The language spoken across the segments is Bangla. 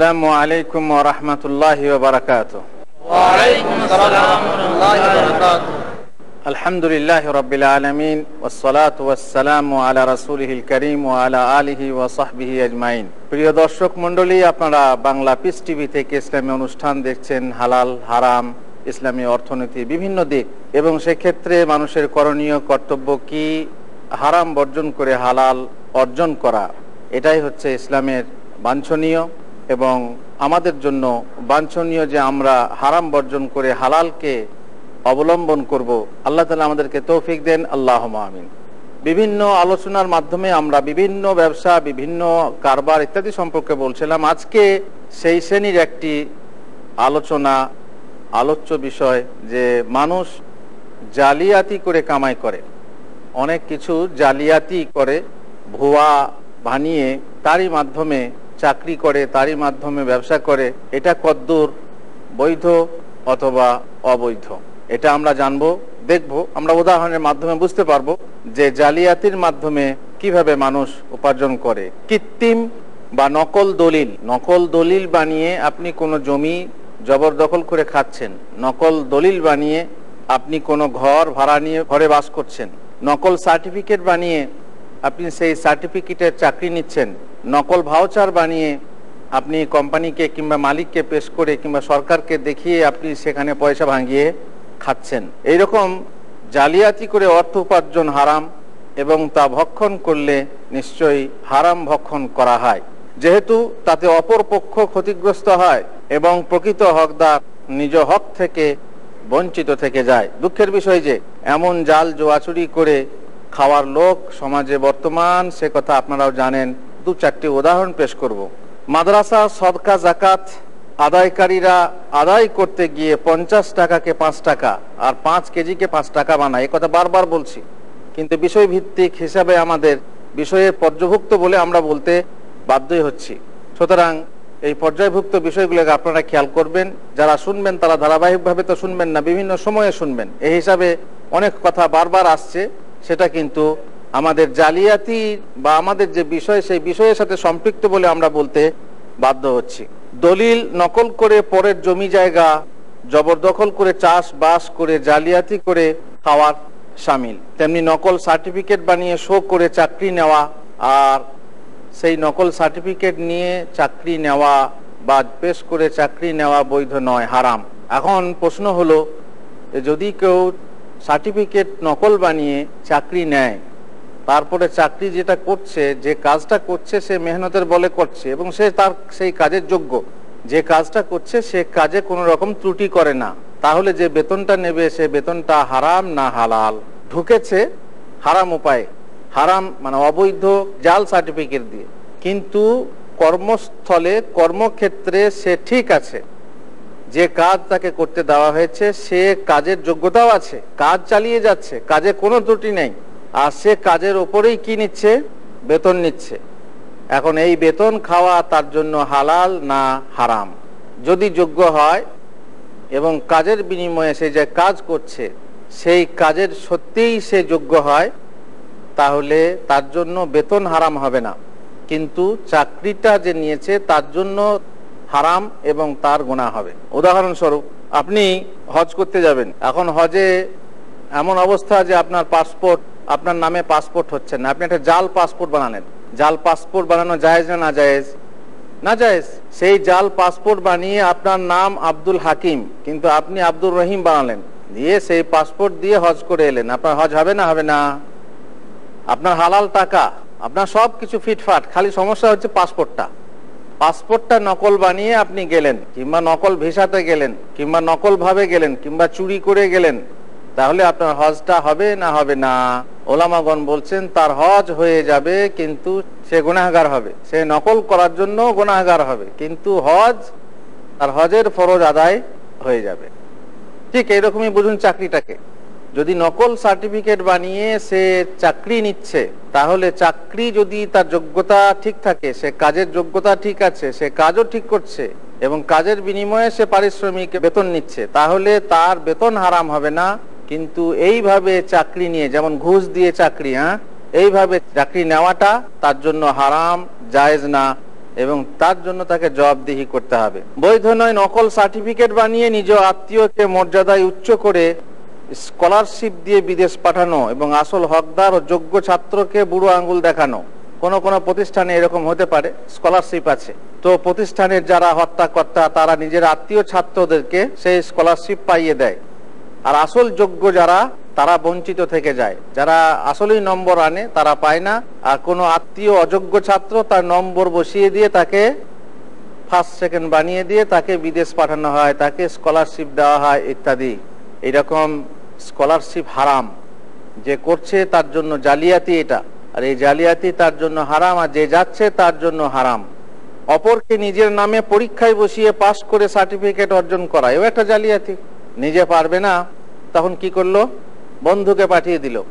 আসসালামু আলাইকুম ওয়া রাহমাতুল্লাহি ওয়া বারাকাতুহু। ওয়া আলাইকুম আসসালাম ওয়া রাহমাতুল্লাহি ওয়া বারাকাতুহু আলহামদুলিল্লাহি রাব্বিল আলামিন ওয়াস সালাতু ওয়াস সালামু আলা রাসূলিহিল কারীম ওয়া আলা আলিহি ওয়া সাহবিহি আজমাইন। প্রিয় দর্শক মণ্ডলী, আপনারা বাংলা পিস টিভি থেকে ইসলামী অনুষ্ঠান দেখছেন, হালাল, হারাম, ইসলামী অর্থনীতি, বিভিন্ন দিক। এবং সেক্ষেত্রে মানুষের করণীয় কর্তব্য কি? হারাম বর্জন করে হালাল অর্জন করা। এটাই হচ্ছে ইসলামের বাঞ্ছনীয় এবং আমাদের জন্য বাঞ্ছনীয় যে আমরা হারাম বর্জন করে হালালকে অবলম্বন করব, আল্লাহ তালা আমাদেরকে তৌফিক দেন আল্লাহ আমিন। বিভিন্ন আলোচনার মাধ্যমে আমরা বিভিন্ন ব্যবসা, বিভিন্ন কারবার ইত্যাদি সম্পর্কে বলছিলাম। আজকে সেই শ্রেণির একটি আলোচনা, আলোচ্য বিষয় যে মানুষ জালিয়াতি করে কামাই করে। অনেক কিছু জালিয়াতি করে, ভুয়া বানিয়ে তারই মাধ্যমে চাকরি করে, তারই মাধ্যমে ব্যবসা করে, এটা কদ্দূর, বৈধ অথবা অবৈধ? এটা আমরা জানব, দেখব, আমরা উদাহরণের মাধ্যমে বুঝতে পারব যে জালিয়াতির মাধ্যমে কীভাবে মানুষ উপার্জন করে। কৃত্রিম বা নকল দলিল। নকল দলিল বানিয়ে আপনি কোনো জমি জবরদখল করে খাচ্ছেন। নকল দলিল বানিয়ে আপনি কোনো ঘর ভাড়া নিয়ে ঘরে বাস করছেন। নকল সার্টিফিকেট বানিয়ে আপনি সেই সার্টিফিকেটের চাকরি নিচ্ছেন। নকল ভাউচার বানিয়ে আপনি কোম্পানিকে কিংবা মালিককে পেশ করে কিংবা সরকারকে দেখিয়ে আপনি সেখানে পয়সা ভাঙিয়ে খাচ্ছেন। এইরকম জালিয়াতি করে অর্থ উপার্জন হারাম এবং তা ভক্ষণ করলে নিশ্চয়ই হারাম ভক্ষণ করা হয়। যেহেতু তাতে অপর পক্ষ ক্ষতিগ্রস্ত হয় এবং প্রকৃত হকদার নিজ হক থেকে বঞ্চিত থেকে যায়। দুঃখের বিষয় যে, এমন জাল জোয়াচুরি করে খাওয়ার লোক সমাজে বর্তমান, সে কথা আপনারাও জানেন। দু চারটি উদাহরণ পেশ করব। মাদ্রাসা, সদকা জাকাত আদায়কারীরা আদায় করতে গিয়ে পঞ্চাশ টাকাকে পাঁচ টাকা আর পাঁচ কেজিকে পাঁচ টাকা বানায়। কথা বারবার বলছি। কিন্তু বিষয় ভিত্তিক হিসাবে আমাদের বিষয়ের পর্যভুক্ত বলে আমরা বলতে বাধ্যই হচ্ছি। সুতরাং এই পর্যায়ভুক্ত বিষয়গুলোকে আপনারা খেয়াল করবেন। যারা শুনবেন তারা ধারাবাহিকভাবে তো শুনবেন না, বিভিন্ন সময়ে শুনবেন। এই হিসাবে অনেক কথা বারবার আসছে। সেটা কিন্তু আমাদের জালিয়াতি বা আমাদের যে বিষয়, সেই বিষয়ের সাথে সম্পৃক্ত বলে আমরা বলতে বাধ্য হচ্ছি। দলিল নকল করে পরের জমি জায়গা, জবরদখল করে চাষ বাস করে জালিয়াতি করে খাওয়ার সামিল। তেমনি নকল সার্টিফিকেট বানিয়ে শো করে চাকরি নেওয়া আর সেই নকল সার্টিফিকেট নিয়ে চাকরি নেওয়া বা পেশ করে চাকরি নেওয়া বৈধ নয়, হারাম। এখন প্রশ্ন হলো, যদি কেউ সার্টিফিকেট নকল বানিয়ে চাকরি নেয় তারপরে চাকরি যেটা করছে, যে কাজটা করছে, সে মেহনতের বলে করছে এবং সে তার সেই কাজের যোগ্য। যে কাজটা করছে, সে কাজে কোনো রকম ত্রুটি করে না। তাহলে যে বেতনটা নেবে, সে বেতনটা হারাম না হালাল? ঢুকেছে হারাম উপায়ে। হারাম মানে অবৈধ জাল সার্টিফিকেট দিয়ে। কিন্তু কর্মস্থলে, কর্মক্ষেত্রে সে ঠিক আছে। যে কাজ তাকে করতে দেওয়া হয়েছে, সে কাজের যোগ্যতাও আছে। কাজ চালিয়ে যাচ্ছে, কাজে কোনো ত্রুটি নেই। আর সে কাজের ওপরেই কি নিচ্ছে? বেতন নিচ্ছে। এখন এই বেতন খাওয়া তার জন্য হালাল না হারাম? যদি যোগ্য হয় এবং কাজের বিনিময়ে সে যে কাজ করছে, সেই কাজের সত্যিই সে যোগ্য হয়, তাহলে তার জন্য বেতন হারাম হবে না। কিন্তু চাকরিটা যে নিয়েছে তার জন্য হারাম এবং তার গোনা হবে। উদাহরণস্বরূপ, আপনি হজ করতে যাবেন। এখন হজে এমন অবস্থা যে আপনার পাসপোর্ট আপনার নামে পাসপোর্ট হচ্ছে না। আপনি একটা জাল পাসপোর্ট বানালেন। জাল পাসপোর্ট বানানো জায়েজ না না জায়েজ না জায়েজ সেই জাল পাসপোর্ট বানিয়ে আপনার নাম আব্দুল হাকিম, কিন্তু আপনি আব্দুল রহিম বানালেন। দিয়ে সেই পাসপোর্ট দিয়ে হজ করে এলেন। আপনার হজ হবে না হবে না। আপনার হালাল টাকা, আপনার সব কিছু ফিটফাট, খালি সমস্যা হচ্ছে পাসপোর্টটা পাসপোর্টটা নকল বানিয়ে আপনি গেলেন, কিংবা নকল ভিসাতে গেলেন, কিংবা নকল ভাবে গেলেন, কিংবা চুরি করে গেলেন। তাহলে আপনার হজটা হবে না হবে না? ওলামাগণ বলছেন, তার হজ হয়ে যাবে, কিন্তু সে গুনাহগার হবে। সে নকল করার জন্য গুনাহগার হবে, কিন্তু হজ, তার হজের ফরজ আদায় হয়ে যাবে। ঠিক এইরকমই বুঝুন চাকরিটাকে। যদি নকল সার্টিফিকেট বানিয়ে সে চাকরি নিচ্ছে, তাহলে চাকরি যদি তার যোগ্যতা ঠিক থাকে, সে কাজের যোগ্যতা ঠিক আছে, সে কাজও ঠিক করছে, এবং কাজের বিনিময়ে সে পারিশ্রমিক বেতন নিচ্ছে, তাহলে তার বেতন হারাম হবে না কিন্তু এইভাবে চাকরি নিয়ে, যেমন ঘুষ দিয়ে চাকরি হ্যাঁ? এইভাবে চাকরি নেওয়াটা তার জন্য হারাম, জায়েজ না, এবং তার জন্য তাকে জবাবদিহি করতে হবে। বৈধ নয়, নকল সার্টিফিকেট বানিয়ে নিজ আত্মীয়কে মর্যাদায় উচ্চ করে স্কলারশিপ দিয়ে বিদেশ পাঠানো এবং আসল হকদার ও যোগ্য ছাত্রকে বুড়ো আঙ্গুল দেখানো। কোন কোন প্রতিষ্ঠানে এরকম হতে পারে, স্কলারশিপ আছে। তো প্রতিষ্ঠানের যারা হত্যাকর্তা, তারা নিজের আত্মীয় ছাত্রদেরকে সেই স্কলারশিপ পাইয়ে দেয়। আর আসল যোগ্য যারা, তারা বঞ্চিত থেকে যায়। যারা আসলেই নম্বর আনে, তারা পায় না। আর কোনো আত্মীয় অযোগ্য ছাত্র তার নম্বর বসিয়ে দিয়ে তাকে ফার্স্ট সেকেন্ড বানিয়ে দিয়ে তাকে বিদেশ পাঠানো হয়, তাকে স্কলারশিপ দেওয়া হয়, ইত্যাদি। এরকম স্কলারশিপ হারাম। যে করছে তার জন্য জালিয়াতি এটা। আর এই জালিয়াতি তার জন্য হারাম, আর যে যাচ্ছে তার জন্য হারাম। অপরকে নিজের নামে পরীক্ষায় বসিয়ে পাশ করে সার্টিফিকেট অর্জন করা, এও একটা জালিয়াতি। নিজে পারবে না, তখন কি করল? বন্ধুকে পাঠিয়ে দিল।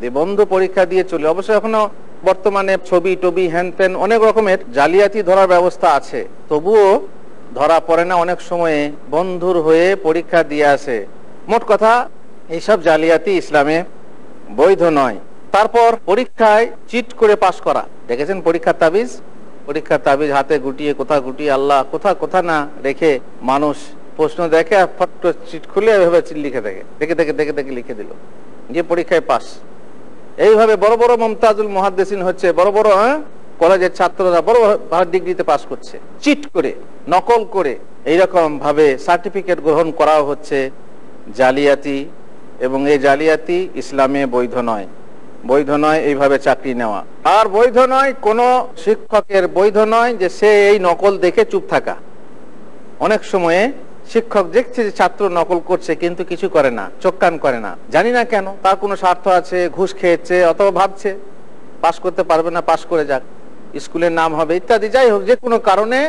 দিয়ে বন্ধু পরীক্ষা দিয়ে চলে। অবশ্য এখনও বর্তমানে ছবি, টবি হ্যান ত্যান অনেক রকমের জালিয়াতি ধরার ব্যবস্থা আছে। তবুও ধরা পড়ে না অনেক সময়ে। বন্ধুর হয়ে পরীক্ষা দিয়ে আসে। মোট কথা, এইসব জালিয়াতি ইসলামে বৈধ নয়। তারপর পরীক্ষায় চিট করে পাশ করা। দেখেছেন পরীক্ষার তাবিজ? পরীক্ষার তাবিজ হাতে গুটিয়ে, কোথা গুটিয়ে, আল্লাহ কোথা কোথা না রেখে মানুষ প্রশ্ন দেখে আর ফট চিট খুলে এভাবে লিখে দেখে। দেখে দেখে দেখে দেখে লিখে দিল। গিয়ে পরীক্ষায় পাস। এইভাবে বড় বড় মমতাজুল মহাদ্দেসিন হচ্ছে, বড় বড় হ্যাঁ? কলেজের ছাত্ররা বড় বড় ডিগ্রিতে পাস করছে। চিট করে, নকল করে এইরকম ভাবে সার্টিফিকেট গ্রহণ করা হচ্ছে জালিয়াতি। এবং এই জালিয়াতি ইসলামে বৈধ নয়। বৈধ নয় এইভাবে চাকরি নেওয়া। আর বৈধ নয়, কোন শিক্ষকের বৈধ নয় যে সে এই নকল দেখে চুপ থাকা। অনেক সময়ে শিক্ষক দেখছে যে ছাত্র নকল করছে, কিন্তু কিছু করে না, চোখ কান করে না। জানি না কেন, তার কোনো স্বার্থ আছে, ঘুষ খেয়েছে, অথবা ভাবছে, পাশ করতে পারবে না, পাশ করে যাক, স্কুলের নাম হবে, ইত্যাদি। যাই হোক, যে কোনো কারণে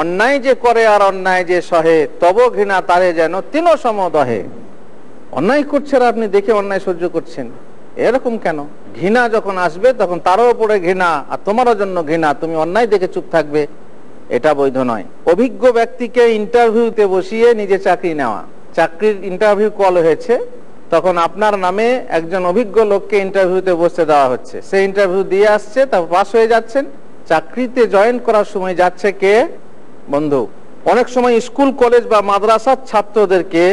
অন্যায় যে করে আর অন্যায় যে সহে, তব ঘৃণা তারে যেন তিন সম দহে অন্যায় করছে আর আপনি দেখে অন্যায় সহ্য করছেন। এরকম কেন? ঘৃণা যখন আসবে, তখন তারও উপরে ঘৃণা, আর তোমারও জন্য ঘৃণা। তুমি অন্যায় দেখে চুপ থাকবে এটা বৈধ নয়। অভিজ্ঞ ব্যক্তিকে ইন্টারভিউতে বসিয়ে নিজে চাকরি নেওয়া। চাকরির ইন্টারভিউ কল হয়েছে, তখন আপনার নামে একজন অভিজ্ঞ লোককে ইন্টারভিউতে বসতে দেওয়া হচ্ছে। সে ইন্টারভিউ দিয়ে আসছে, তারপর পাস হয়ে যাচ্ছেন। চাকরিতে জয়েন করার সময় যাচ্ছে কে? বন্ধু, অনেক সময় স্কুল কলেজ বা মাদ্রাসার ছাত্রদেরকে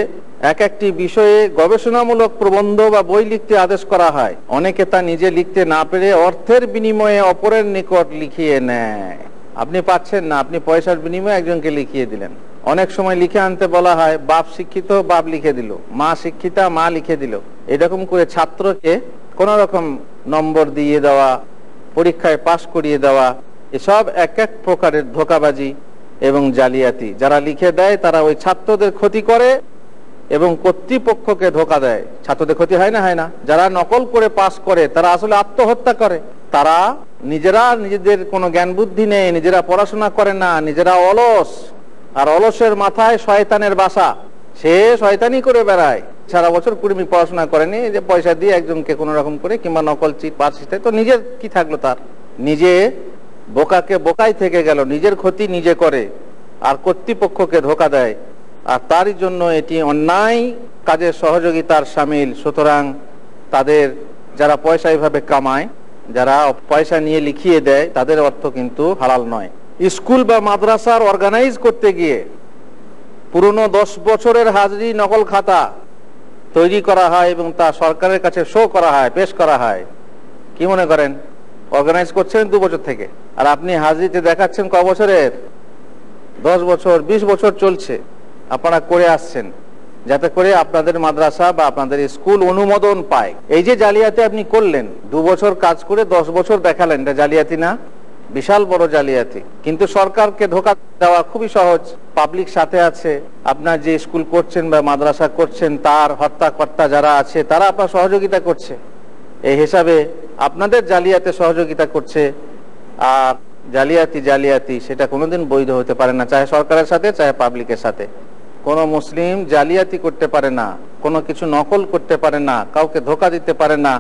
এক একটি বিষয়ে গবেষণামূলক প্রবন্ধ বা বই লিখতে আদেশ করা হয়। অনেকে তা নিজে লিখতে না পেরে অর্থের বিনিময়ে অপরের নিকট লিখিয়ে নেয়। আপনি পাচ্ছেন না, আপনি পয়সার বিনিময়ে একজনকে লিখিয়ে দিলেন। অনেক সময় লিখে আনতে বলা হয়, বাপ শিক্ষিত, বাপ লিখে দিল। মা শিক্ষিতা, মা লিখে দিল। এরকম করে ছাত্রকে কোন রকম নম্বর দিয়ে দেওয়া, পরীক্ষায় পাশ করিয়ে দেওয়া, এসব এক এক প্রকারের ধোকাবাজি এবং জালিয়াতি। যারা লিখে দেয়, তারা ওই ছাত্রদের ক্ষতি করে এবং কর্তৃপক্ষকে ধোকা দেয়। ছাত্রদের ক্ষতি হয় না হয় না। যারা নকল করে পাস করে, তারা আসলে আত্মহত্যা করে। তারা নিজেরা নিজেদের কোনো জ্ঞান বুদ্ধি নেই, নিজেরা পড়াশোনা করে না, নিজেরা অলস। আর অলসের মাথায় শয়তানের বাসা। সে শয়তানি করে বেড়ায়। সারা বছর কুড়িমি পড়াশোনা করেনি, যে পয়সা দিয়ে একজনকে কোনো রকম করে কিংবা নকল চিট পাস তো নিজের কি থাকল তার? নিজে বোকাকে বোকাই থেকে গেল, নিজের ক্ষতি নিজে করে, আর কর্তৃপক্ষকে ধোকা দেয়। আর তারই জন্য এটি অন্যায় কাজের সহযোগিতার সামিল। সুতরাং তাদের যারা পয়সা এইভাবে কামায় যারা পয়সা নিয়ে লিখিয়ে দেয়, তাদের অর্থ কিন্তু হালাল নয়। স্কুল বা মাদ্রাসার অর্গানাইজ করতে গিয়ে পুরনো দশ বছরের হাজরি নকল খাতা তৈরি করা হয় এবং তা সরকারের কাছে শো করা হয়, পেশ করা হয়। কি মনে করেন? অর্গানাইজ করছেন দু বছর থেকে। আর আপনি হাজরিতে দেখাচ্ছেন ক বছরের? দশ বছর ২০ বছর চলছে। আপনারা করে আসছেন। যাতে করে আপনাদের মাদ্রাসা বা আপনাদের স্কুল অনুমোদন পায়। এই যে জালিয়াতি আপনি করলেন, দু বছর কাজ করে দশ বছর দেখালেন, এটা জালিয়াতি না? বিশাল বড় জালিয়াতি। কিন্তু সরকারকে ধোকা দেওয়া খুবই সহজ। পাবলিক সাথে আছে, আপনার যে স্কুল করছেন বা মাদ্রাসা করছেন, তার হত্যাকর্তা যারা আছে, তারা আপনার সহযোগিতা করছে। এই হিসাবে আপনাদের জালিয়াতে সহযোগিতা করছে, আর জালিয়াতি জালিয়াতি, সেটা কোনোদিন বৈধ হতে পারে না, চাহে সরকারের সাথে, চাহে পাবলিকের সাথে। কোন মুসলিম জালিয়াতি করতে পারে না, কোনো কিছু নকল করতে পারে না, কাউকে ধোকা দিতে পারে না।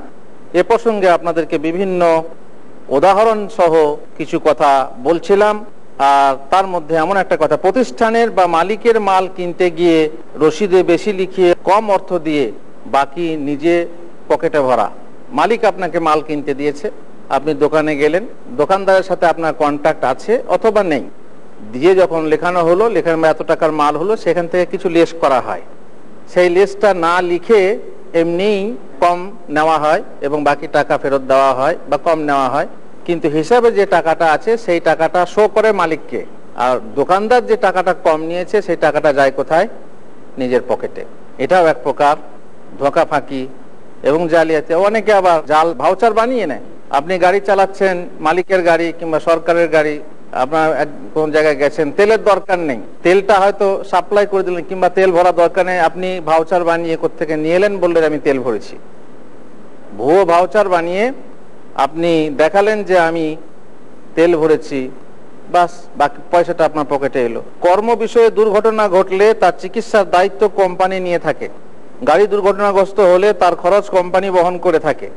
এ প্রসঙ্গে আপনাদেরকে বিভিন্ন উদাহরণ সহ কিছু কথা বলছিলাম। আর তার মধ্যে এমন একটা কথা, প্রতিষ্ঠানের বা মালিকের মাল কিনতে গিয়ে রসিদে বেশি লিখিয়ে কম অর্থ দিয়ে বাকি নিজে পকেটে ভরা। মালিক আপনাকে মাল কিনতে দিয়েছে, আপনি দোকানে গেলেন, দোকানদারের সাথে আপনার কন্ট্যাক্ট আছে অথবা নেই। দিয়ে যখন লেখানো হলো লেখানো এত টাকার মাল হলো, সেখান থেকে কিছু লেস করা হয়। সেই লেসটা না লিখে এমনিই কম নেওয়া হয় এবং বাকি টাকা ফেরত দেওয়া হয় বা কম নেওয়া হয়। কিন্তু হিসাবে যে টাকাটা আছে, সেই টাকাটা শো করে মালিককে। আর দোকানদার যে টাকাটা কম নিয়েছে, সেই টাকাটা যায় কোথায়? নিজের পকেটে। এটাও এক প্রকার ধোকা ফাঁকি এবং জালিয়াতি। অনেকে আবার জাল, ভাউচার বানিয়ে নেয়। আপনি গাড়ি চালাচ্ছেন, মালিকের গাড়ি কিংবা সরকারের গাড়ি আপনার কোন জায়গায় গেছেন? তেলের দরকার নেই। তেলটা হয়তো সাপ্লাই করে দিলেন কিংবা তেল ভরা দরকার নেই। আপনি ভাউচার বানিয়ে থেকে নিয়ে এলেন বললেন, আমি তেল ভরেছি। ভুয়ো ভাউচার বানিয়ে আপনি দেখালেন যে আমি তেল ভরেছি। বাস, বাকি পয়সাটা আপনার পকেটে এলো। কর্ম বিষয়ে দুর্ঘটনা ঘটলে তার চিকিৎসার দায়িত্ব কোম্পানি নিয়ে থাকে। গাড়ি দুর্ঘটনাগ্রস্ত হলে তার খরচ কোম্পানি বহন করে থাকে।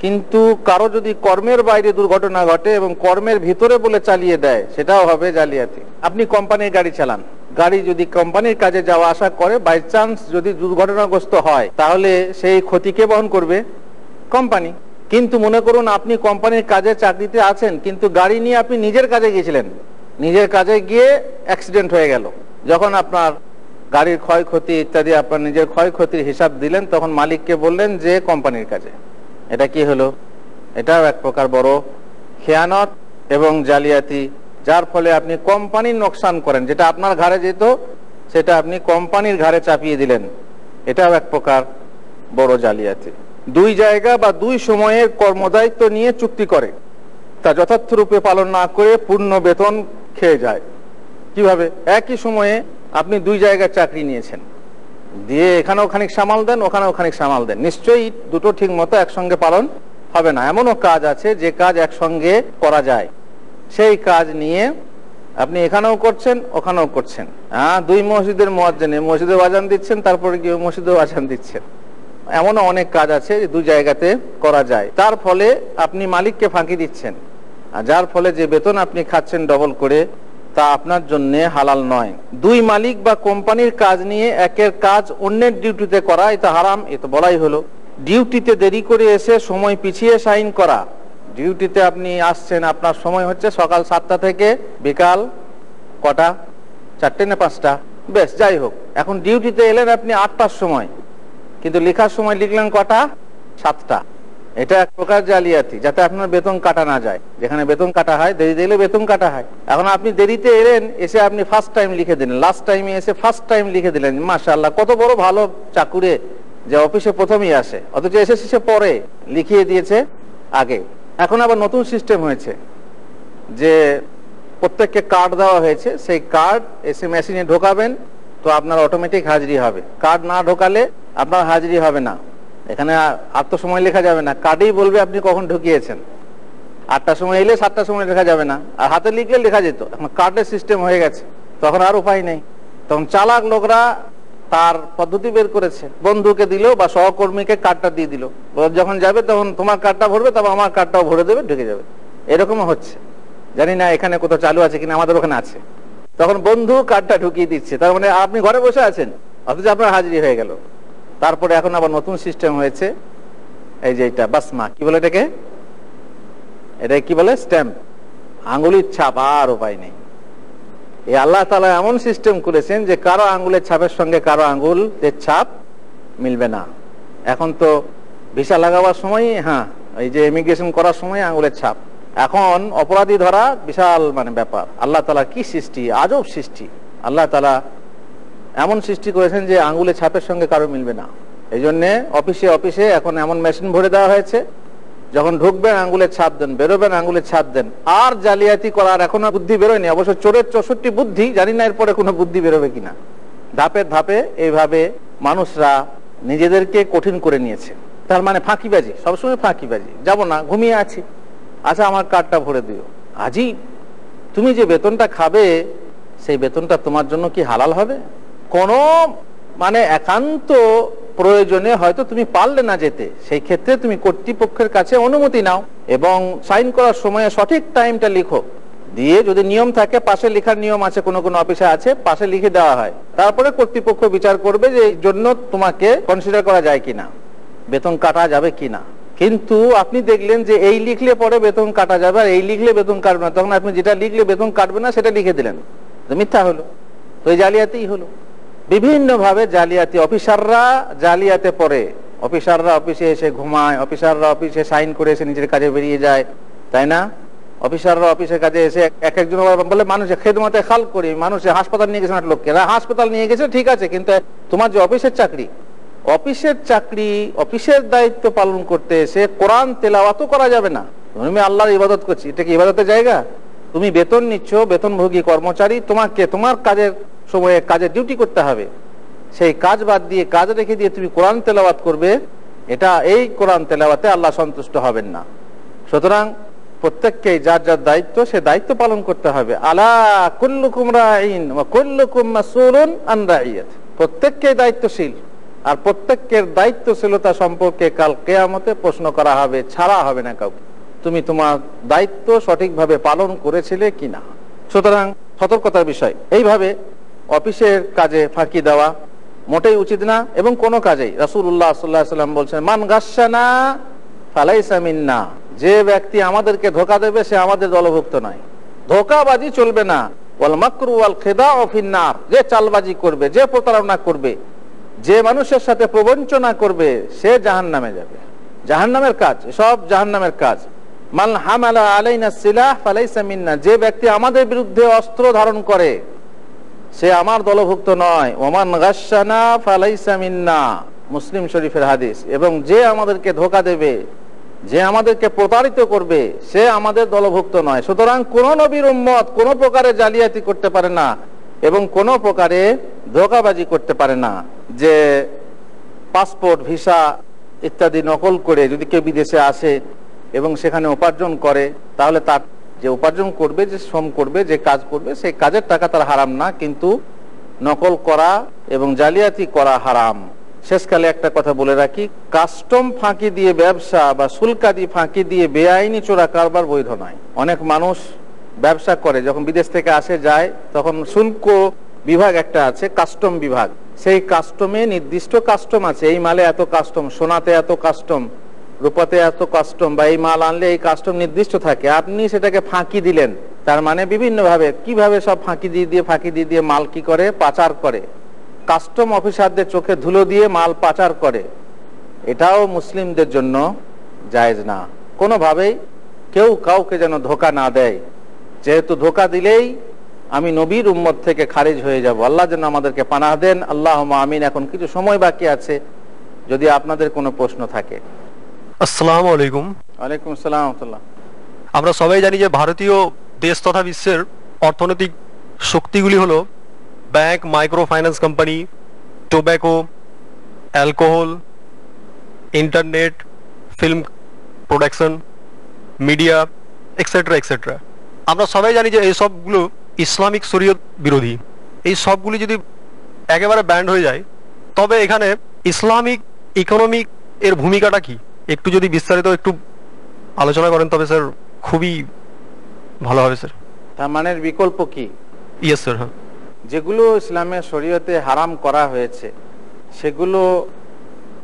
কিন্তু কারও যদি কর্মের বাইরে দুর্ঘটনা ঘটে এবং কর্মের ভিতরে বলে চালিয়ে দেয়, সেটাও হবে জালিয়াতি। আপনি কোম্পানির গাড়ি চালান। গাড়ি যদি কোম্পানির কাজে যাওয়া আসা করে বাই চান্স যদি দুর্ঘটনাগ্রস্ত হয়, তাহলে সেই ক্ষতিকে বহন করবে? কোম্পানি। কিন্তু মনে করুন, আপনি কোম্পানির কাজে চাকরিতে আছেন, কিন্তু গাড়ি নিয়ে আপনি নিজের কাজে গিয়েছিলেন। নিজের কাজে গিয়ে অ্যাক্সিডেন্ট হয়ে গেল। যখন আপনার গাড়ির ক্ষয়ক্ষতি ইত্যাদি, আপনার নিজের ক্ষয়ক্ষতির হিসাব দিলেন, তখন মালিককে বললেন যে, কোম্পানির কাজে। এটা কি হলো? এটাও এক প্রকার বড় খেয়ানত এবং জালিয়াতি, যার ফলে আপনি কোম্পানির নোকসান করেন। যেটা আপনার ঘাড়ে যেত, সেটা আপনি কোম্পানির ঘাড়ে চাপিয়ে দিলেন। এটাও এক প্রকার বড় জালিয়াতি। দুই জায়গা বা দুই সময়ের কর্মদায়িত্ব নিয়ে চুক্তি করে। তা যথার্থ রূপে পালন না করে পূর্ণ বেতন খেয়ে যায়। কীভাবে? একই সময়ে আপনি দুই জায়গায় চাকরি নিয়েছেন। দিয়ে এখানেও খানিক সামাল দেন, ওখানেও খানিক সামাল দেন। নিশ্চয়ই দুটো ঠিক মতো একসঙ্গে পালন হবে না। এমনও কাজ আছে যে কাজ একসঙ্গে করা যায়। সেই কাজ নিয়ে আপনি এখানেও করছেন, ওখানেও করছেন। হ্যাঁ দুই মসজিদের মোয়াজ্জেনে মসজিদে আজান দিচ্ছেন, তারপরে গিয়ে মসজিদেও আজান দিচ্ছেন। এমনও অনেক কাজ আছে দুই জায়গাতে করা যায়। তার ফলে আপনি মালিককে ফাঁকি দিচ্ছেন। আর যার ফলে যে বেতন আপনি খাচ্ছেন ডবল করে তা আপনার জন্য হালাল নয়। দুই মালিক বা কোম্পানির কাজ নিয়ে একের কাজ অন্যের ডিউটিতে করা, এটা হারাম, এ তো বলাই হলো। ডিউটিতে দেরি করে এসে সময় পিছিয়ে সাইন করা। ডিউটিতে আপনি আসছেন, আপনার সময় হচ্ছে সকাল সাতটা থেকে বিকাল কটা? চারটে না পাঁচটা? বেশ, যাই হোক। এখন ডিউটিতে এলেন আপনি আটটার সময়, কিন্তু লেখার সময় লিখলেন কটা? সাতটা। এটা এক প্রকার জালিয়াতি, যাতে আপনার বেতন কাটা না যায়। যেখানে বেতন কাটা হয়, দেরি দিলে বেতন কাটা হয়। এখন আপনি দেরিতে এলেন, এসে আপনি ফার্স্ট টাইম লিখে দিলেন। লাস্ট টাইমে এসে ফার্স্ট টাইম লিখে দিলেন। মাশাল্লাহ কত বড় ভালো চাকুরে যে অফিসে প্রথমেই আসে। অথচ এসে শেষে পরে লিখিয়ে দিয়েছে আগে। এখন আবার নতুন সিস্টেম হয়েছে যে প্রত্যেককে কার্ড দেওয়া হয়েছে। সেই কার্ড এসে মেশিনে ঢোকাবেন, তো আপনার অটোমেটিক হাজিরি হবে। কার্ড না ঢোকালে আপনার হাজিরি হবে না। এখানে আর তো সময় লেখা যাবে না। কার্ডেই বলবে আপনি কখন ঢুকিয়েছেন। আটটার সময় এলে সাতটার সময় লেখা যাবে না। আর হাতে লিখলে লেখা যেত। এখন কার্ডের সিস্টেম হয়ে গেছে। তখন আর উপায় নেই। তখন চালাক লোকরা তার পদ্ধতি বের করেছে। বন্ধুকে দিল বা সহকর্মীকে কার্ডটা দিয়ে দিল। যখন যাবে তখন তোমার কার্ডটা ভরবে তবে আমার কার্ডটাও ভরে দেবে, ঢুকে যাবে। এরকমও হচ্ছে। জানি না এখানে কোথাও চালু আছে কিনা, আমাদের ওখানে আছে। তখন বন্ধু কার্ডটা ঢুকিয়ে দিচ্ছে। তার মানে আপনি ঘরে বসে আছেন। অথচ আপনার হাজিরি হয়ে গেল। তারপরে এখন আবার নতুন সিস্টেম হয়েছে। এই যে এটা, বাসমা, কি বলে এটাকে? এটা কি বলে? স্ট্যাম্প আঙ্গুলির ছাপ, আর উপায় নেই। এই আল্লাহ তালা এমন সিস্টেম করেছেন যে কারও আঙ্গুলের ছাপের সঙ্গে কারও আঙ্গুলের ছাপ মিলবে না। এখন তো ভিসা লাগাবার সময় হ্যাঁ এই যে ইমিগ্রেশন করার সময় আঙ্গুলের ছাপ। এখন অপরাধী ধরা বিশাল মানে ব্যাপার। আল্লাহ তালা কি সৃষ্টি? আজব সৃষ্টি। আল্লাহ তালা এমন সৃষ্টি করেছেন যে আঙ্গুলের ছাপের সঙ্গে কারও মিলবে না। এই জন্যে অফিসে অফিসে এখন এমন মেশিন ভরে দেওয়া হয়েছে। যখন ঢুকবেন, আঙ্গুলের ছাপ দেন, বেরোবেন, আঙ্গুলের ছাপ দেন। আর জালিয়াতি করার এখনও বুদ্ধি বেরোয়নি। অবশ্য চোরের চৌষট্টি বুদ্ধি, জানি না এরপরে কোনো বুদ্ধি বেরোবে কিনা। ধাপে ধাপে এইভাবে মানুষরা নিজেদেরকে কঠিন করে নিয়েছে। তার মানে ফাঁকিবাজি, সবসময় ফাঁকিবাজি। যাব না, ঘুমিয়ে আছি। আচ্ছা আমার কার্ডটা ভরে দিও। আজই তুমি যে বেতনটা খাবে, সেই বেতনটা তোমার জন্য কি হালাল হবে? কোন মানে একান্ত প্রয়োজনে হয়তো তুমি পারলে না যেতে। সেই ক্ষেত্রে তুমি কর্তৃপক্ষের কাছে অনুমতি নাও এবং সাইন করার সময় সঠিক টাইমটা লিখো। দিয়ে যদি নিয়ম থাকে, পাশে লেখার নিয়ম আছে, কোনো কোনো অফিসে আছে, পাশে লিখে দেওয়া হয়। তারপরে কর্তৃপক্ষ বিচার করবে যে এই জন্য তোমাকে কনসিডার করা যায় কিনা, বেতন কাটা যাবে কিনা। কিন্তু আপনি দেখলেন যে এই লিখলে পরে বেতন কাটা যাবে, আর এই লিখলে বেতন কাটবে না। তখন আপনি যেটা লিখলে বেতন কাটবে না, সেটা লিখে দিলেন। মিথ্যা হলো। তো এই জালিয়াতিই হলো। বিভিন্ন ভাবে জালিয়াতি, অফিসাররা জালিয়াতে পড়ে। অফিসাররা অফিসে এসে ঘুমায়, অফিসাররা অফিসে সাইন করে এসে নিজের কাজে বেরিয়ে যায়, তাই না? অফিসাররা অফিসের কাজে এসে এক একজন বলে, মানুষে খেদমতে খাল করি, মানুষে হাসপাতাল নিয়ে গেছে না লোককে। হাসপাতাল নিয়ে গেছে, ঠিক আছে, কিন্তু তোমার যে অফিসের চাকরি অফিসের চাকরি, অফিসের দায়িত্ব পালন করতে এসে কোরআন তেলাওয়াতও করা যাবে না। তুমি আল্লাহর ইবাদত করছি, এটা কি ইবাদতের জায়গা? তুমি বেতন নিচ্ছ, বেতনভোগী কর্মচারী, তোমাকে তোমার কাজের সময়ে কাজের ডিউটি করতে হবে। সেই কাজ বাদ দিয়ে কাজ রেখে দিয়ে তুমি কোরআন তেলাওয়াত করবে, এটা এই কোরআন তেলাওয়াতে আল্লাহ সন্তুষ্ট হবেন না। সুতরাং প্রত্যেককে যার যার দায়িত্ব, সে দায়িত্ব পালন করতে হবে। আলা কুল্লুকুম রাইন কুল্লুকুম মাসউলুন আন রাইয়াত। প্রত্যেককে দায়িত্বশীল। আর প্রত্যেকের দায়িত্বশীলতা সম্পর্কে কাল কেয়ামতে প্রশ্ন করা হবে, ছাড়া হবে না কাউকে। তুমি তোমার দায়িত্ব সঠিকভাবে পালন করেছিলে কিনা? সুতরাং সতর্কতার বিষয়। এইভাবে অফিসের কাজে ফাঁকি দেওয়া মোটেই উচিত না এবং কোনো কাজেই। রাসূলুল্লাহ সাল্লাল্লাহু আলাইহি সাল্লাম বলছেন, মান গাশানা ফালাইসা না যে ব্যক্তি আমাদেরকে ধোকা দেবে, সে আমাদের দলভুক্ত নয়। ধোকাবাজি চলবে না। ওয়াল মাকরু খেদা অফিন্নার যে চালবাজি করবে, যে প্রতারণা করবে, যে মানুষের সাথে প্রবঞ্চনা করবে, সে জাহান নামে যাবে। জাহান নামের কাজ, সব জাহান নামের কাজ। মাল হামালা আলাইনা সিলাহ ফালাইসা মিন্না। যে ব্যক্তি আমাদের বিরুদ্ধে অস্ত্র ধারণ করে সে আমার দলভুক্ত নয়। ওমান গাসানা ফালাইসা মিন্না, মুসলিম শরীফের হাদিস। এবং যে আমাদেরকে ধোকা দেবে, যে আমাদেরকে প্রতারিত করবে, সে আমাদের দলভুক্ত নয়। সুতরাং কোন নবীর উম্মত কোন প্রকারে জালিয়াতি করতে পারে না এবং কোন প্রকারে ধোকাবাজি করতে পারে না যে পাসপোর্ট, ভিসা ইত্যাদি নকল করে যদি কেউ বিদেশে আসে এবং সেখানে উপার্জন করে, তাহলে তার যে উপার্জন করবে, যে শ্রম করবে, যে কাজ করবে, সেই কাজের টাকা তার হারাম না, কিন্তু নকল করা এবং জালিয়াতি করা হারাম। শেষকালে একটা কথা বলে রাখি, কাস্টম ফাঁকি দিয়ে ব্যবসা বা শুল্কাদি ফাঁকি দিয়ে বেআইনি চোরা কারবার বৈধ নয়। অনেক মানুষ ব্যবসা করে, যখন বিদেশ থেকে আসে, যায়, তখন শুল্ক বিভাগ একটা আছে, কাস্টম বিভাগ। সেই কাস্টমে নির্দিষ্ট কাস্টম আছে, এই মালে এত কাস্টম, সোনাতে এত কাস্টম। রূপাতে এত কাস্টম বা এই মাল আনলে এই কাস্টম নির্দিষ্ট থাকে, আপনি সেটাকে ফাঁকি দিলেন। তার মানে বিভিন্ন ভাবে কীভাবে সব ফাঁকি দিয়ে দিয়ে, ফাঁকি দিয়ে দিয়ে মাল কি করে? পাচার করে। কাস্টম অফিসারদের চোখে ধুলো দিয়ে মাল পাচার করে। এটাও মুসলিমদের জন্য জায়েজ না। কোনোভাবেই কেউ কাউকে যেন ধোকা না দেয়। যেহেতু ধোকা দিলেই আমি নবীর উম্মত থেকে খারিজ হয়ে যাব। আল্লাহ যেন আমাদেরকে পানাহ দেন। আল্লাহ আমিন। এখন কিছু সময় বাকি আছে। যদি আপনাদের কোনো প্রশ্ন থাকে। আসসালামু আলাইকুম। ওয়ালাইকুম আসসালাম আমরা সবাই জানি যে ভারতীয় দেশ তথা বিশ্বের অর্থনৈতিক শক্তিগুলি হলো bank micro finance company tobacco alcohol internet film production media etcetera etcetera আমরা সবাই জানি যে এই সবগুলো ইসলামিক শরীয়ত বিরোধী। এই সবগুলি যদি একেবারে ব্যান্ড হয়ে যায় তবে এখানে ইসলামিক ইকোনমিক এর ভূমিকাটা কি? একটু যদি বিস্তারিত একটু আলোচনা করেন তবে স্যার খুবই ভালো হবে স্যার। তার মানে বিকল্প কি? ইয়েস স্যার হ্যাঁ। যেগুলো ইসলামের শরীয়তে হারাম করা হয়েছে সেগুলো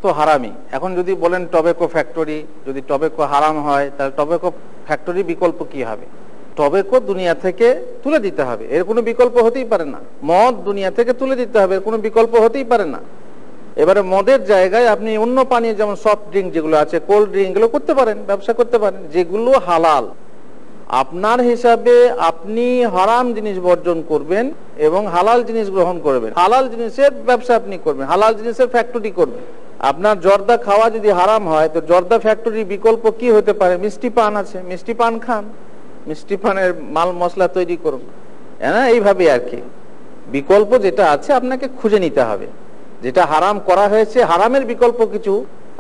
তো হারামই। এখন যদি বলেন টবেকো ফ্যাক্টরি যদি টবেকো হারাম হয় তাহলে টবেকো ফ্যাক্টরি বিকল্প কি হবে? টবেকো দুনিয়া থেকে তুলে দিতে হবে। এর কোনো বিকল্প হতেই পারে না। মদ দুনিয়া থেকে তুলে দিতে হবে এর কোনো বিকল্প হতেই পারে না। এবারে মদের জায়গায় আপনি অন্য পানীয় যেমন সফট ড্রিঙ্ক যেগুলো আছে কোল্ড ড্রিঙ্ক এগুলো করতে পারেন, ব্যবসা করতে পারেন, যেগুলো হালাল। আপনার হিসাবে আপনি হারাম জিনিস বর্জন করবেন এবং হালাল জিনিস গ্রহণ করবেন। হালাল জিনিসের ব্যবসা আপনি করবেন, হালাল জিনিসের ফ্যাক্টরি করবেন। আপনার জর্দা খাওয়া যদি হারাম হয়, তো জর্দা ফ্যাক্টরির বিকল্প কি হতে পারে? মিষ্টি পান আছে, মিষ্টি পান খান, মিষ্টি পানের মাল মশলা তৈরি করুন। হ্যাঁ এইভাবে আর কি। বিকল্প যেটা আছে, আপনাকে খুঁজে নিতে হবে। যেটা হারাম করা হয়েছে, হারামের বিকল্প কিছু।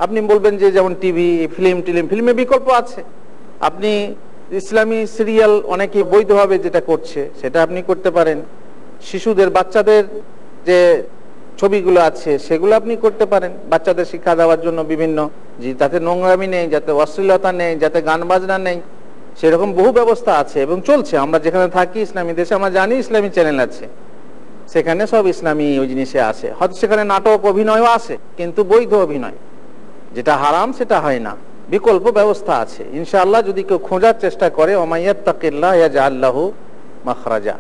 আপনি বলবেন যে যেমন টিভি, ফিল্ম, টিলিম, ফিল্মে বিকল্প আছে। আপনি ইসলামী সিরিয়াল অনেকে বৈধভাবে যেটা করছে, সেটা আপনি করতে পারেন। শিশুদের, বাচ্চাদের যে ছবিগুলো আছে, সেগুলো আপনি করতে পারেন। বাচ্চাদের শিক্ষা দেওয়ার জন্য বিভিন্ন, যে যাতে নোংরামি নেই, যাতে অশ্লীলতা নেই, যাতে গান বাজনা নেই, সেরকম বহু ব্যবস্থা আছে এবং চলছে। আমরা যেখানে থাকি, ইসলামী দেশে, আমরা জানি ইসলামী চ্যানেল আছে। সেখানে সব ইসলামী ওই জিনিসে আসে। হয়তো সেখানে নাটক অভিনয়ও আসে, কিন্তু বৈধ অভিনয়। যেটা হারাম সেটা হয় না। বিকল্প ব্যবস্থা আছে। ইনশাআল্লাহ যদি কেউ খোঁজার চেষ্টা করে ওমাইয়াত তাকিল্লাহ আল্লাহ মাখরাজা।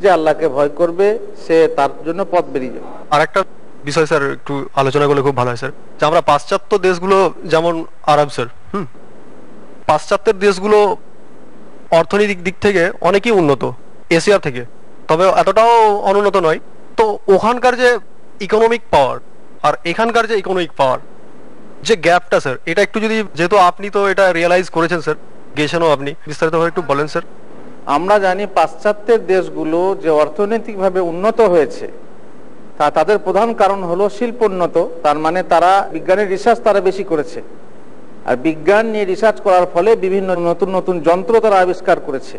যে আল্লাহকে ভয় করবে, সে তার জন্য পথ বেরিয়ে যাবে। আর একটা বিষয় স্যার, একটু আলোচনা করলে খুব ভালো হয় স্যার। যে আমরা পাশ্চাত্য দেশগুলো, যেমন আরব স্যার, হুম, পাশ্চাত্যের দেশগুলো অর্থনৈতিক দিক থেকে অনেকই উন্নত, এশিয়া থেকে। তবে এতটাও অনুন্নত নয়। তো ওখানকার যে ইকোনমিক পাওয়ার আর এখানকার যে ইকোনমিক পাওয়ার যে গ্যাপটা স্যার এটা একটু যদি, যেহেতু আপনি তো এটা রিয়েলাইজ করেছেন স্যার গেছেনও আপনি, বিস্তারিতভাবে একটু বলেন স্যার আমরা জানি পাশ্চাত্যের দেশগুলো যে অর্থনৈতিকভাবে উন্নত হয়েছে, তা তাদের প্রধান কারণ হলো শিল্পোন্নত তার মানে তারা বিজ্ঞানের রিসার্চ তারা বেশি করেছে। আর বিজ্ঞান নিয়ে রিসার্চ করার ফলে বিভিন্ন নতুন নতুন যন্ত্র তারা আবিষ্কার করেছে।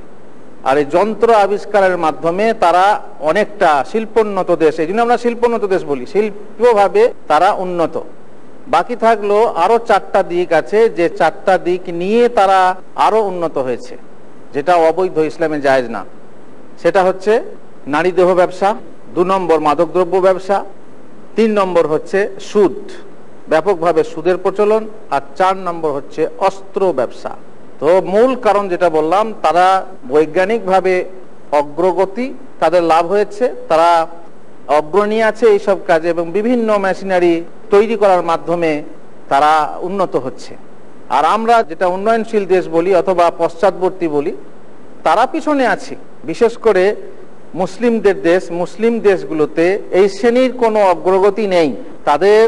আর এই যন্ত্র আবিষ্কারের মাধ্যমে তারা অনেকটা শিল্পোন্নত দেশ, এই জন্য আমরা শিল্পোন্নত দেশ বলি। শিল্পভাবে তারা উন্নত। বাকি থাকল আরও চারটা দিক আছে, যে চারটা দিক নিয়ে তারা আরও উন্নত হয়েছে, যেটা অবৈধ ইসলামে জায়েজ না। সেটা হচ্ছে নারী দেহ ব্যবসা, দু নম্বর মাদকদ্রব্য ব্যবসা, তিন নম্বর হচ্ছে সুদ। ব্যাপকভাবে সুদের প্রচলন আর চার নম্বর হচ্ছে অস্ত্র ব্যবসা। তো মূল কারণ যেটা বললাম, তারা বৈজ্ঞানিকভাবে অগ্রগতি তাদের লাভ হয়েছে, তারা অগ্রণী আছে এইসব কাজে এবং বিভিন্ন মেশিনারি তৈরি করার মাধ্যমে তারা উন্নত হচ্ছে। আর আমরা যেটা উন্নয়নশীল দেশ বলি অথবা পশ্চাৎবর্তী বলি, তারা পিছনে আছে। বিশেষ করে মুসলিমদের দেশ, মুসলিম দেশগুলোতে এই শ্রেণির কোনো অগ্রগতি নেই। তাদের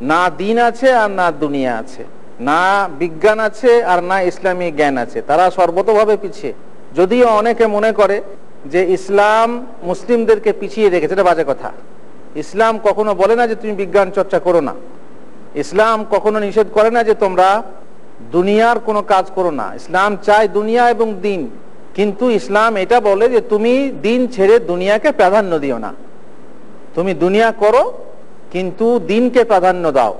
না দিন আছে আর না দুনিয়া আছে। না বিজ্ঞান আছে আর না ইসলামী জ্ঞান আছে। তারা সর্বতভাবে পিছিয়ে। যদিও অনেকে মনে করে যে ইসলাম মুসলিমদেরকে পিছিয়ে রেখেছে, এটা বাজে কথা। ইসলাম কখনো বলে না যে তুমি বিজ্ঞান চর্চা করো না। ইসলাম কখনো নিষেধ করে না যে তোমরা দুনিয়ার কোনো কাজ করো না। ইসলাম চায় দুনিয়া এবং দিন। কিন্তু ইসলাম এটা বলে যে তুমি দিন ছেড়ে দুনিয়াকে প্রাধান্য দিও না। তুমি দুনিয়া করো, কিন্তু দিনকে প্রাধান্য দাও।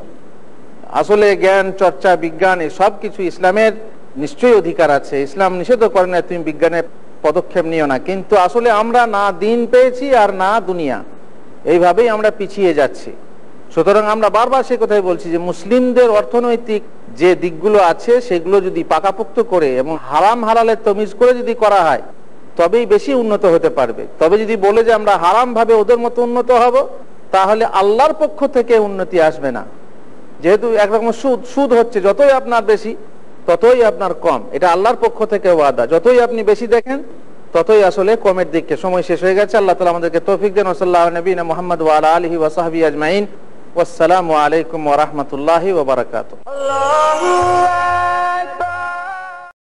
আসলে জ্ঞান, চর্চা, বিজ্ঞান সব কিছু ইসলামের নিশ্চয়ই অধিকার আছে। ইসলাম নিষেধ করে না, তুমি বিজ্ঞানের পদক্ষেপ নিও না। কিন্তু আসলে আমরা না দিন পেয়েছি আর না দুনিয়া। এইভাবেই আমরা পিছিয়ে যাচ্ছি। সুতরাং আমরা বারবার সে কথাই বলছি যে মুসলিমদের অর্থনৈতিক যে দিকগুলো আছে, সেগুলো যদি পাকাপোক্ত করে এবং হারাম হালালের তমিজ করে যদি করা হয়, তবেই বেশি উন্নত হতে পারবে। তবে যদি বলে যে আমরা হারাম ভাবে ওদের মতো উন্নত হব, তাহলে আল্লাহর পক্ষ থেকে উন্নতি আসবে না। যেহেতু একরকম সুদ সুদ হচ্ছে, যতই আপনার বেশি, ততই আপনার কম। এটা আল্লাহর পক্ষ থেকে ওয়াদা। যতই আপনি বেশি দেখেন, ততই আসলে কমের দিকে সময় শেষ হয়ে গেছে। আল্লাহ তালা আমাদেরকে তৌফিক দেন। ওসাল্লাহ নবীন মোহাম্মদ ওয়ালা আলহি ওয়াসাহাবি আজমাইন। আসসালামু আলাইকুম ওরহমতুল্লাহ ওবরাকাত